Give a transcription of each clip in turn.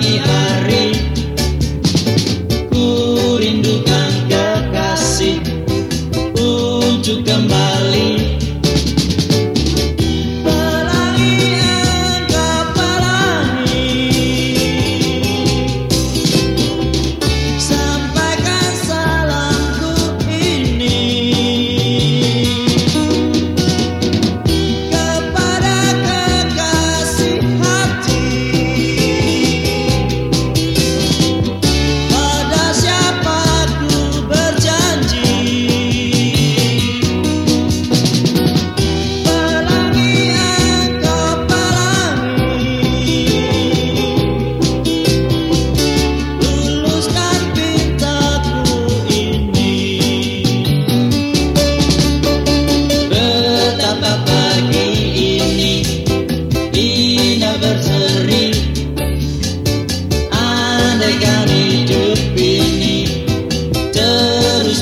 pagi hari. Ku rindukan kekasih Untuk kembali.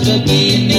to be